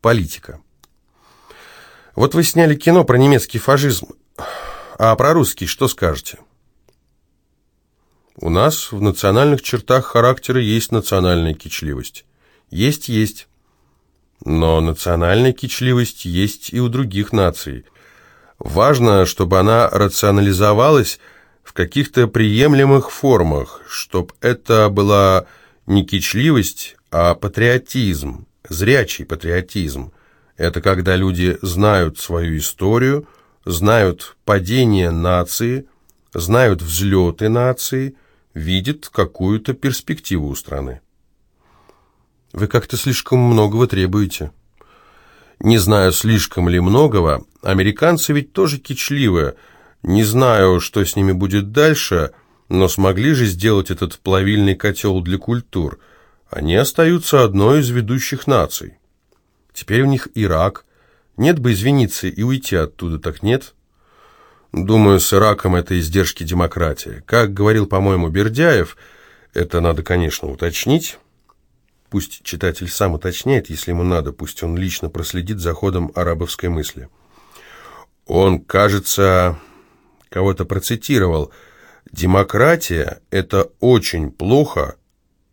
Политика. Вот вы сняли кино про немецкий фашизм, а про русский что скажете? У нас в национальных чертах характера есть национальная кичливость. Есть, есть. Но национальная кичливость есть и у других наций. Важно, чтобы она рационализовалась в каких-то приемлемых формах, чтобы это была не кичливость, а патриотизм, зрячий патриотизм. Это когда люди знают свою историю, знают падение нации, знают взлеты нации, видят какую-то перспективу у страны. Вы как-то слишком многого требуете. Не знаю, слишком ли многого, американцы ведь тоже кичливые. Не знаю, что с ними будет дальше, но смогли же сделать этот плавильный котел для культур. Они остаются одной из ведущих наций. Теперь у них Ирак. Нет бы извиниться и уйти оттуда, так нет? Думаю, с Ираком это издержки демократии. Как говорил, по-моему, Бердяев, это надо, конечно, уточнить, Пусть читатель сам уточняет, если ему надо, пусть он лично проследит за ходом арабовской мысли. Он, кажется, кого-то процитировал. «Демократия – это очень плохо,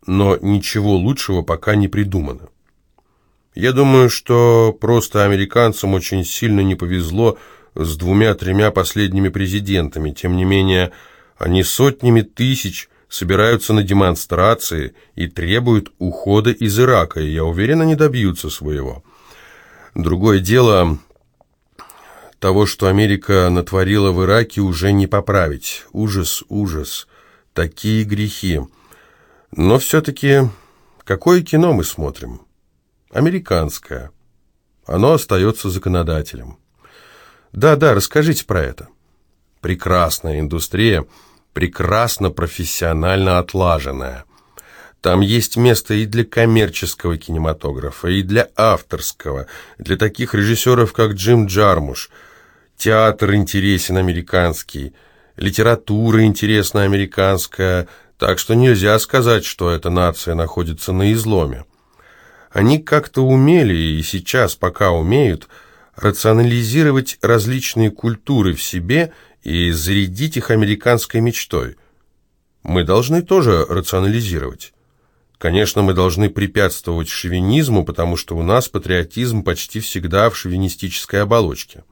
но ничего лучшего пока не придумано». Я думаю, что просто американцам очень сильно не повезло с двумя-тремя последними президентами. Тем не менее, они сотнями тысяч собираются на демонстрации и требуют ухода из Ирака, и я уверен, они добьются своего. Другое дело, того, что Америка натворила в Ираке, уже не поправить. Ужас, ужас. Такие грехи. Но все-таки какое кино мы смотрим? Американское. Оно остается законодателем. Да-да, расскажите про это. Прекрасная индустрия – прекрасно профессионально отлаженная. Там есть место и для коммерческого кинематографа, и для авторского, для таких режиссеров, как Джим Джармуш. Театр интересен американский, литература интересна американская, так что нельзя сказать, что эта нация находится на изломе. Они как-то умели, и сейчас пока умеют, рационализировать различные культуры в себе – и зарядить их американской мечтой. Мы должны тоже рационализировать. Конечно, мы должны препятствовать шовинизму, потому что у нас патриотизм почти всегда в шовинистической оболочке.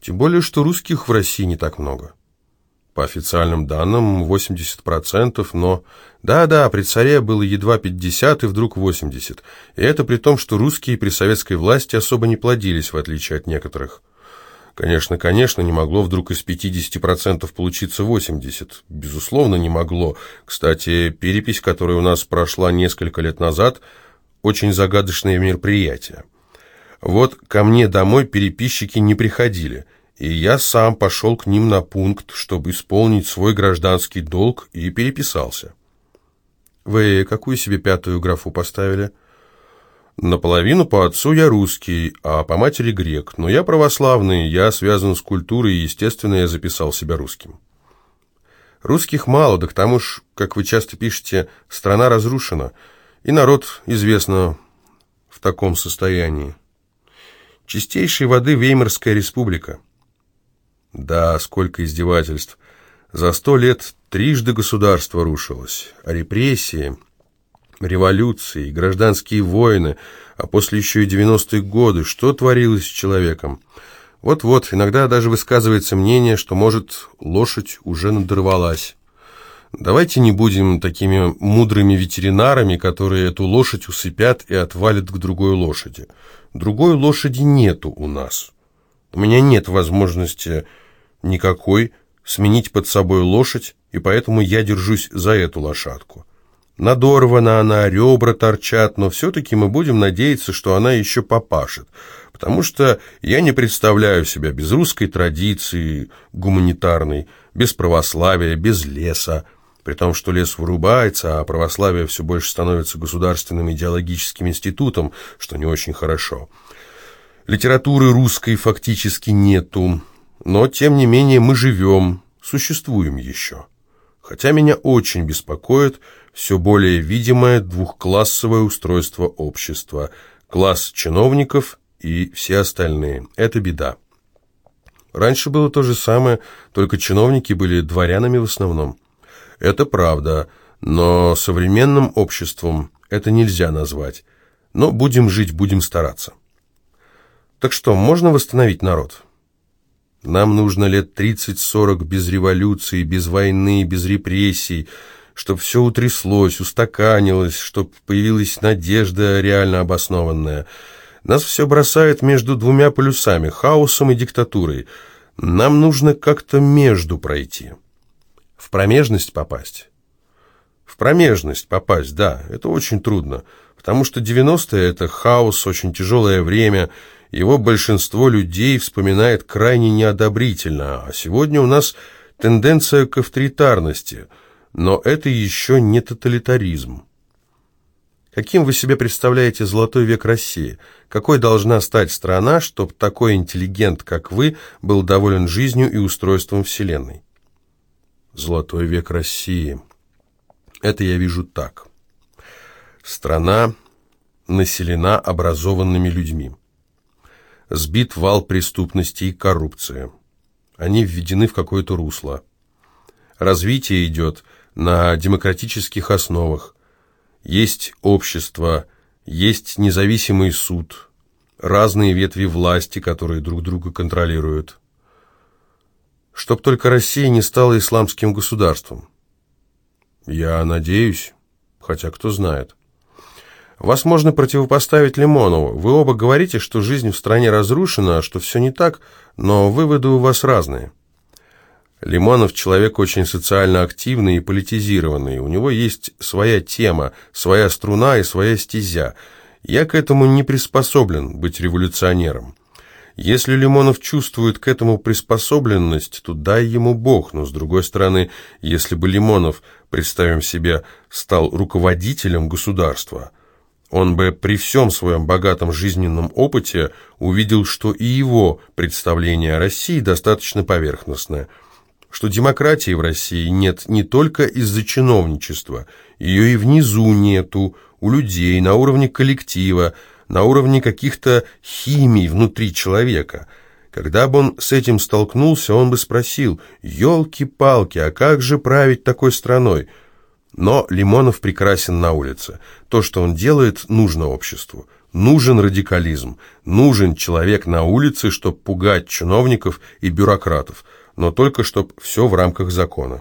Тем более, что русских в России не так много. По официальным данным 80%, но... Да-да, при царе было едва 50 и вдруг 80. И это при том, что русские при советской власти особо не плодились, в отличие от некоторых. Конечно, конечно, не могло вдруг из 50% получиться 80%. Безусловно, не могло. Кстати, перепись, которая у нас прошла несколько лет назад, очень загадочное мероприятие. Вот ко мне домой переписчики не приходили, и я сам пошел к ним на пункт, чтобы исполнить свой гражданский долг, и переписался. Вы какую себе пятую графу поставили? Наполовину по отцу я русский, а по матери грек, но я православный, я связан с культурой, и, естественно, я записал себя русским. Русских мало, да к тому ж, как вы часто пишете, страна разрушена, и народ, известно, в таком состоянии. Чистейшей воды Веймарская республика. Да, сколько издевательств. За сто лет трижды государство рушилось, а репрессии революции, гражданские войны, а после еще и 90-е годы, что творилось с человеком. Вот-вот, иногда даже высказывается мнение, что, может, лошадь уже надорвалась. Давайте не будем такими мудрыми ветеринарами, которые эту лошадь усыпят и отвалят к другой лошади. Другой лошади нету у нас. У меня нет возможности никакой сменить под собой лошадь, и поэтому я держусь за эту лошадку. Надорвана она, ребра торчат, но все-таки мы будем надеяться, что она еще попашет, потому что я не представляю себя без русской традиции гуманитарной, без православия, без леса, при том, что лес вырубается, а православие все больше становится государственным идеологическим институтом, что не очень хорошо. Литературы русской фактически нету, но, тем не менее, мы живем, существуем еще. Хотя меня очень беспокоит, все более видимое двухклассовое устройство общества. класс чиновников и все остальные. Это беда. Раньше было то же самое, только чиновники были дворянами в основном. Это правда, но современным обществом это нельзя назвать. Но будем жить, будем стараться. Так что, можно восстановить народ? Нам нужно лет 30-40 без революции, без войны, без репрессий, чтобы все утряслось, устаканилось, чтобы появилась надежда реально обоснованная. Нас все бросает между двумя полюсами, хаосом и диктатурой. Нам нужно как-то между пройти. В промежность попасть. В промежность попасть, да, это очень трудно, потому что 90-е – это хаос, очень тяжелое время, его большинство людей вспоминает крайне неодобрительно, а сегодня у нас тенденция к авторитарности – но это еще не тоталитаризм. Каким вы себе представляете золотой век России? Какой должна стать страна, чтобы такой интеллигент, как вы, был доволен жизнью и устройством Вселенной? Золотой век России. Это я вижу так. Страна населена образованными людьми. Сбит вал преступности и коррупции. Они введены в какое-то русло. Развитие идет – на демократических основах. Есть общество, есть независимый суд, разные ветви власти, которые друг друга контролируют. Чтоб только Россия не стала исламским государством. Я надеюсь, хотя кто знает. Вас можно противопоставить Лимонову. Вы оба говорите, что жизнь в стране разрушена, что все не так, но выводы у вас разные. Лимонов человек очень социально активный и политизированный. У него есть своя тема, своя струна и своя стезя. Я к этому не приспособлен быть революционером. Если Лимонов чувствует к этому приспособленность, то дай ему Бог, но с другой стороны, если бы Лимонов, представим себе, стал руководителем государства, он бы при всем своем богатом жизненном опыте увидел, что и его представление о России достаточно поверхностное – что демократии в России нет не только из-за чиновничества, ее и внизу нету, у людей, на уровне коллектива, на уровне каких-то химий внутри человека. Когда бы он с этим столкнулся, он бы спросил, «Елки-палки, а как же править такой страной?» Но Лимонов прекрасен на улице. То, что он делает, нужно обществу. Нужен радикализм, нужен человек на улице, чтобы пугать чиновников и бюрократов – но только чтоб все в рамках закона.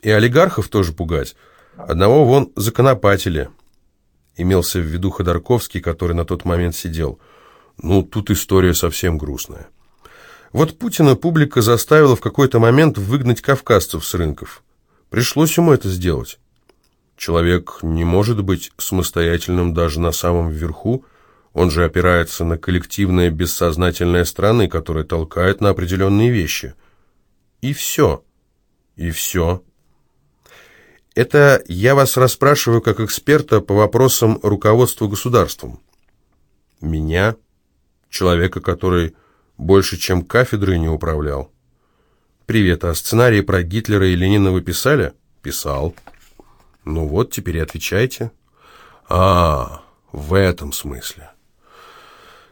И олигархов тоже пугать. Одного вон законопатили. Имелся в виду Ходорковский, который на тот момент сидел. Ну, тут история совсем грустная. Вот Путина публика заставила в какой-то момент выгнать кавказцев с рынков. Пришлось ему это сделать. Человек не может быть самостоятельным даже на самом верху, он же опирается на коллективное бессознательное страны, которое толкает на определенные вещи – и все. И все. Это я вас расспрашиваю как эксперта по вопросам руководства государством. Меня, человека, который больше, чем кафедрой не управлял. Привет, а сценарии про Гитлера и Ленина вы писали? Писал. Ну вот, теперь и отвечайте. А, в этом смысле.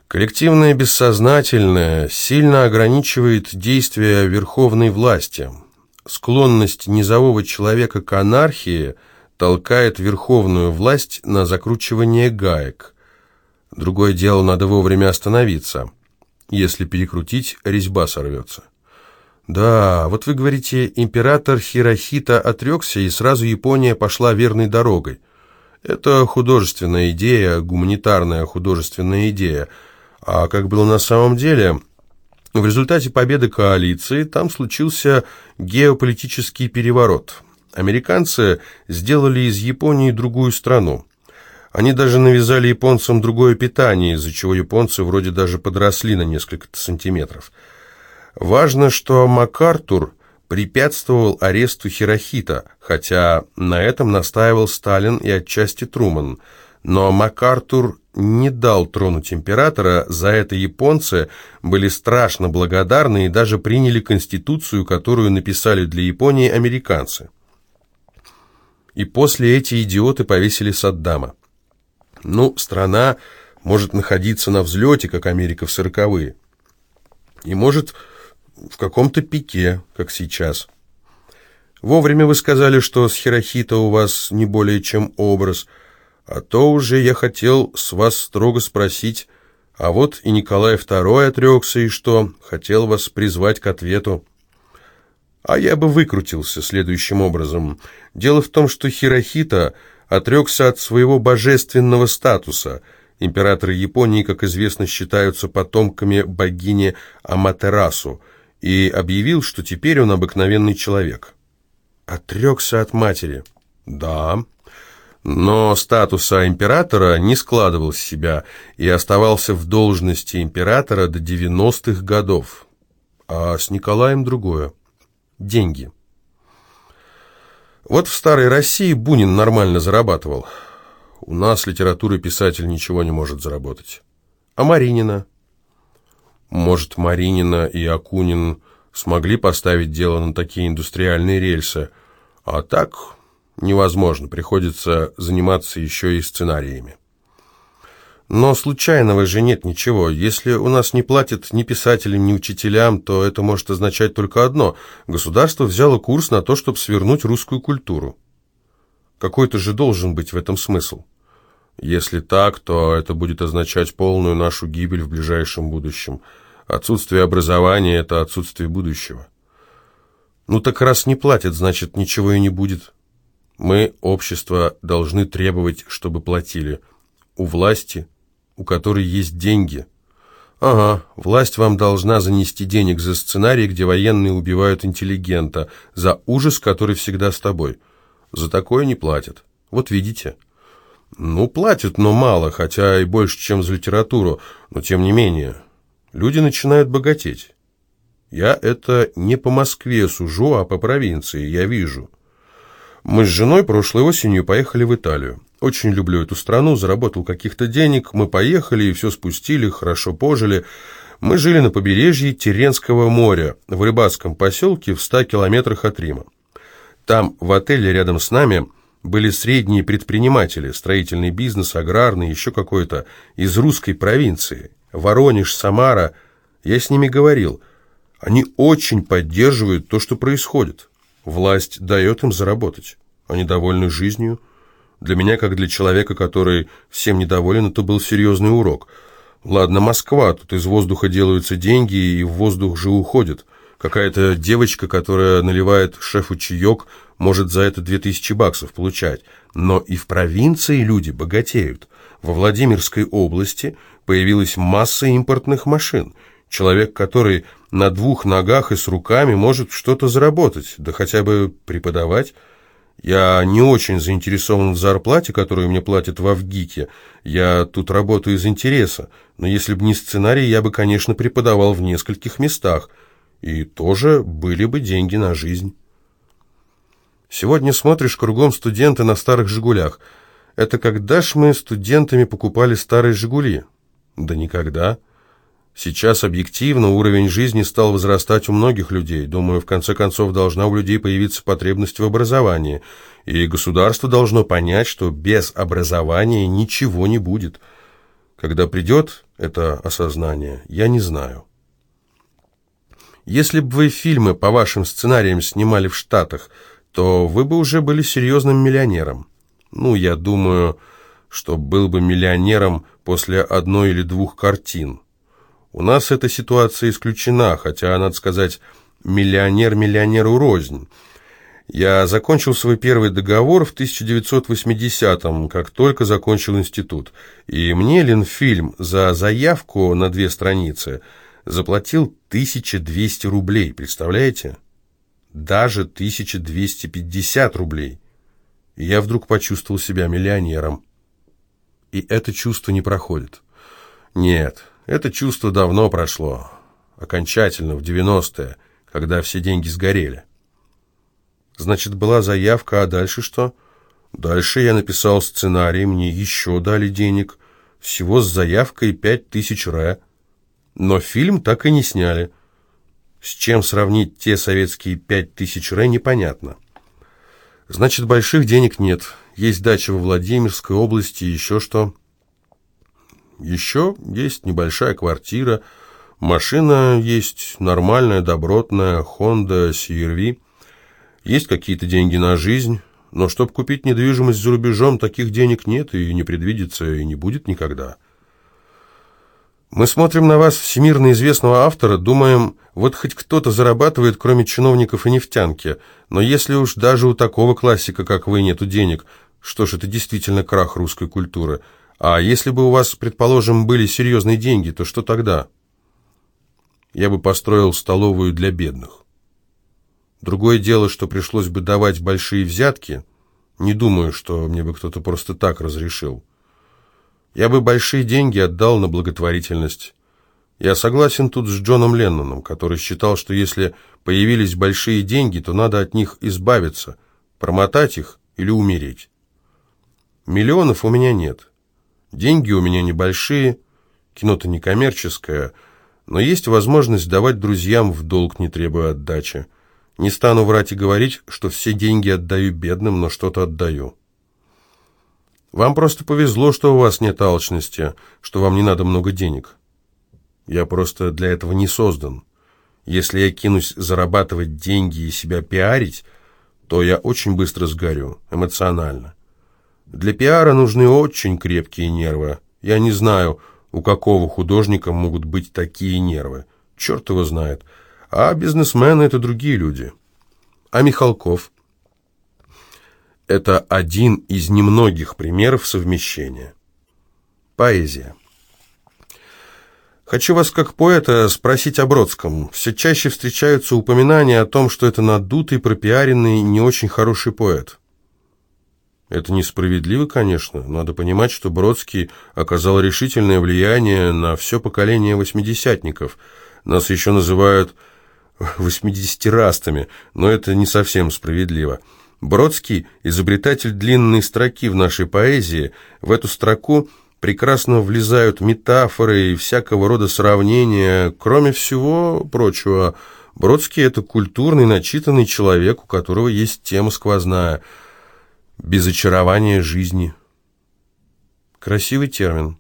Коллективное бессознательное сильно ограничивает действия верховной власти. Склонность низового человека к анархии толкает верховную власть на закручивание гаек. Другое дело, надо вовремя остановиться. Если перекрутить, резьба сорвется. Да, вот вы говорите, император Хирохита отрекся, и сразу Япония пошла верной дорогой. Это художественная идея, гуманитарная художественная идея – а как было на самом деле, в результате победы коалиции там случился геополитический переворот. Американцы сделали из Японии другую страну. Они даже навязали японцам другое питание, из-за чего японцы вроде даже подросли на несколько сантиметров. Важно, что МакАртур препятствовал аресту Хирохита, хотя на этом настаивал Сталин и отчасти Труман. Но МакАртур не дал тронуть императора, за это японцы были страшно благодарны и даже приняли конституцию, которую написали для Японии американцы. И после эти идиоты повесили Саддама. Ну, страна может находиться на взлете, как Америка в сороковые, и может в каком-то пике, как сейчас. Вовремя вы сказали, что с Хирохита у вас не более чем образ, а то уже я хотел с вас строго спросить, а вот и Николай II отрекся, и что, хотел вас призвать к ответу. А я бы выкрутился следующим образом. Дело в том, что Хирохита отрекся от своего божественного статуса. Императоры Японии, как известно, считаются потомками богини Аматерасу, и объявил, что теперь он обыкновенный человек. Отрекся от матери. Да, но статуса императора не складывал с себя и оставался в должности императора до 90-х годов. А с Николаем другое. Деньги. Вот в старой России Бунин нормально зарабатывал. У нас литературы писатель ничего не может заработать. А Маринина? Может, Маринина и Акунин смогли поставить дело на такие индустриальные рельсы, а так невозможно, приходится заниматься еще и сценариями. Но случайного же нет ничего. Если у нас не платят ни писателям, ни учителям, то это может означать только одно. Государство взяло курс на то, чтобы свернуть русскую культуру. Какой-то же должен быть в этом смысл. Если так, то это будет означать полную нашу гибель в ближайшем будущем. Отсутствие образования – это отсутствие будущего. Ну так раз не платят, значит, ничего и не будет. Мы, общество, должны требовать, чтобы платили. У власти – у которой есть деньги. Ага, власть вам должна занести денег за сценарий, где военные убивают интеллигента, за ужас, который всегда с тобой. За такое не платят. Вот видите. Ну, платят, но мало, хотя и больше, чем за литературу, но тем не менее. Люди начинают богатеть. Я это не по Москве сужу, а по провинции, я вижу. Мы с женой прошлой осенью поехали в Италию. Очень люблю эту страну, заработал каких-то денег, мы поехали и все спустили, хорошо пожили. Мы жили на побережье Теренского моря, в рыбацком поселке в 100 километрах от Рима. Там, в отеле рядом с нами, были средние предприниматели, строительный бизнес, аграрный, еще какой-то, из русской провинции. Воронеж, Самара. Я с ними говорил. Они очень поддерживают то, что происходит. Власть дает им заработать. Они довольны жизнью, для меня, как для человека, который всем недоволен, это был серьезный урок. Ладно, Москва, тут из воздуха делаются деньги, и в воздух же уходят. Какая-то девочка, которая наливает шефу чаек, может за это 2000 баксов получать. Но и в провинции люди богатеют. Во Владимирской области появилась масса импортных машин. Человек, который на двух ногах и с руками может что-то заработать, да хотя бы преподавать – я не очень заинтересован в зарплате, которую мне платят в Авгике. Я тут работаю из интереса. Но если бы не сценарий, я бы, конечно, преподавал в нескольких местах. И тоже были бы деньги на жизнь. Сегодня смотришь кругом студенты на старых «Жигулях». Это когда ж мы студентами покупали старые «Жигули»? Да никогда. Сейчас объективно уровень жизни стал возрастать у многих людей. Думаю, в конце концов должна у людей появиться потребность в образовании. И государство должно понять, что без образования ничего не будет. Когда придет это осознание, я не знаю. Если бы вы фильмы по вашим сценариям снимали в Штатах, то вы бы уже были серьезным миллионером. Ну, я думаю, что был бы миллионером после одной или двух картин. У нас эта ситуация исключена, хотя, надо сказать, миллионер миллионеру рознь. Я закончил свой первый договор в 1980-м, как только закончил институт, и мне Ленфильм за заявку на две страницы заплатил 1200 рублей, представляете? Даже 1250 рублей. И я вдруг почувствовал себя миллионером. И это чувство не проходит. Нет, это чувство давно прошло, окончательно, в 90-е, когда все деньги сгорели. Значит, была заявка, а дальше что? Дальше я написал сценарий, мне еще дали денег, всего с заявкой пять тысяч ре. Но фильм так и не сняли. С чем сравнить те советские пять тысяч ре, непонятно. Значит, больших денег нет. Есть дача во Владимирской области, еще что... Еще есть небольшая квартира, машина есть нормальная, добротная, Honda CR-V. Есть какие-то деньги на жизнь, но чтобы купить недвижимость за рубежом, таких денег нет и не предвидится, и не будет никогда. Мы смотрим на вас, всемирно известного автора, думаем, вот хоть кто-то зарабатывает, кроме чиновников и нефтянки, но если уж даже у такого классика, как вы, нету денег, что ж, это действительно крах русской культуры. А если бы у вас, предположим, были серьезные деньги, то что тогда? Я бы построил столовую для бедных. Другое дело, что пришлось бы давать большие взятки. Не думаю, что мне бы кто-то просто так разрешил. Я бы большие деньги отдал на благотворительность. Я согласен тут с Джоном Ленноном, который считал, что если появились большие деньги, то надо от них избавиться, промотать их или умереть. Миллионов у меня нет. Деньги у меня небольшие, кино-то не коммерческое, но есть возможность давать друзьям в долг, не требуя отдачи. Не стану врать и говорить, что все деньги отдаю бедным, но что-то отдаю. Вам просто повезло, что у вас нет алчности, что вам не надо много денег. Я просто для этого не создан. Если я кинусь зарабатывать деньги и себя пиарить, то я очень быстро сгорю, эмоционально. Для пиара нужны очень крепкие нервы. Я не знаю, у какого художника могут быть такие нервы. Черт его знает. А бизнесмены — это другие люди. А Михалков? Это один из немногих примеров совмещения. Поэзия. Хочу вас, как поэта, спросить о Бродском. Все чаще встречаются упоминания о том, что это надутый, пропиаренный, не очень хороший поэт. Это несправедливо, конечно. Надо понимать, что Бродский оказал решительное влияние на все поколение восьмидесятников. Нас еще называют восьмидесятирастами, но это не совсем справедливо. Бродский – изобретатель длинной строки в нашей поэзии. В эту строку прекрасно влезают метафоры и всякого рода сравнения. Кроме всего прочего, Бродский – это культурный, начитанный человек, у которого есть тема сквозная – без очарования жизни. Красивый термин.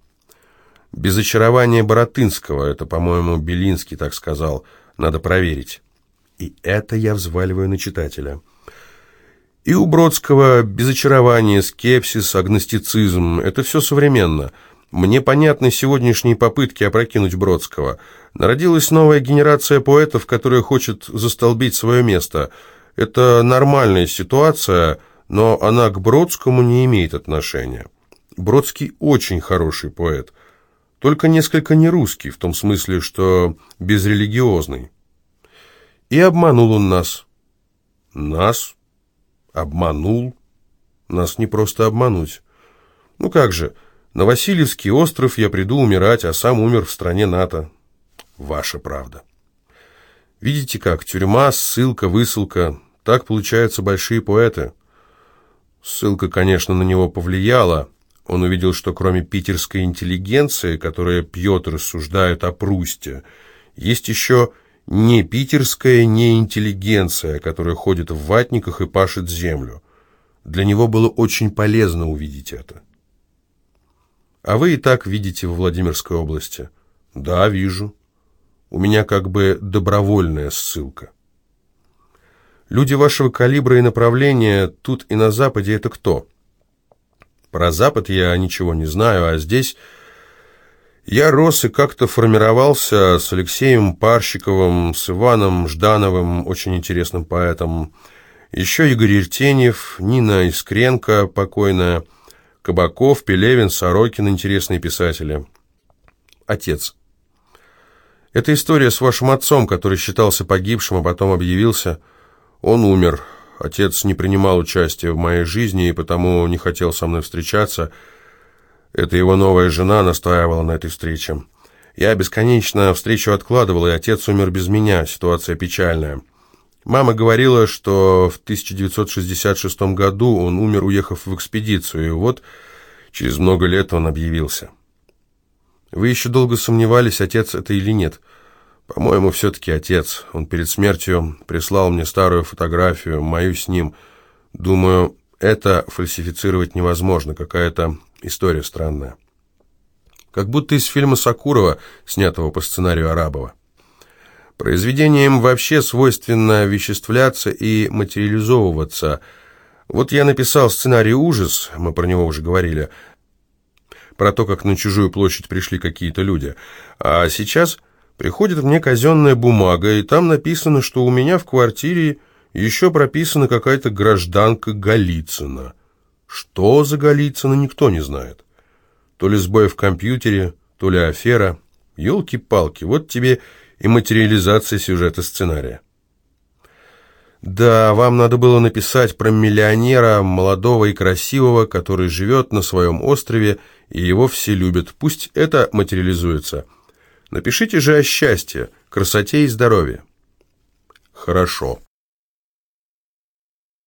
Без очарования Боротынского, это, по-моему, Белинский так сказал, надо проверить. И это я взваливаю на читателя. И у Бродского безочарование, скепсис, агностицизм – это все современно. Мне понятны сегодняшние попытки опрокинуть Бродского. Народилась новая генерация поэтов, которая хочет застолбить свое место. Это нормальная ситуация, но она к Бродскому не имеет отношения. Бродский очень хороший поэт, только несколько не русский, в том смысле, что безрелигиозный. И обманул он нас. Нас? Обманул? Нас не просто обмануть. Ну как же, на Васильевский остров я приду умирать, а сам умер в стране НАТО. Ваша правда. Видите как, тюрьма, ссылка, высылка. Так получаются большие поэты. Ссылка, конечно, на него повлияла. Он увидел, что кроме питерской интеллигенции, которая пьет рассуждает о Прусте, есть еще не питерская, не интеллигенция, которая ходит в ватниках и пашет землю. Для него было очень полезно увидеть это. А вы и так видите в Владимирской области? Да, вижу. У меня как бы добровольная ссылка. Люди вашего калибра и направления тут и на Западе это кто? Про Запад я ничего не знаю, а здесь я рос и как-то формировался с Алексеем Парщиковым, с Иваном Ждановым, очень интересным поэтом, еще Игорь Иртеньев, Нина Искренко, покойная, Кабаков, Пелевин, Сорокин, интересные писатели. Отец. Это история с вашим отцом, который считался погибшим, а потом объявился. Он умер. Отец не принимал участия в моей жизни и потому не хотел со мной встречаться, это его новая жена настаивала на этой встрече. Я бесконечно встречу откладывал, и отец умер без меня. Ситуация печальная. Мама говорила, что в 1966 году он умер, уехав в экспедицию, и вот через много лет он объявился. Вы еще долго сомневались, отец это или нет. По-моему, все-таки отец. Он перед смертью прислал мне старую фотографию, мою с ним. Думаю, это фальсифицировать невозможно, какая-то История странная. как будто из фильма Сакурова, снятого по сценарию Арабова. Произведениям вообще свойственно веществляться и материализовываться. Вот я написал сценарий «Ужас», мы про него уже говорили, про то, как на чужую площадь пришли какие-то люди. А сейчас приходит мне казенная бумага, и там написано, что у меня в квартире еще прописана какая-то гражданка Голицына. Что за Голицына, никто не знает. То ли сбой в компьютере, то ли афера. Ёлки-палки, вот тебе и материализация сюжета сценария. Да, вам надо было написать про миллионера, молодого и красивого, который живет на своем острове, и его все любят. Пусть это материализуется. Напишите же о счастье, красоте и здоровье. Хорошо.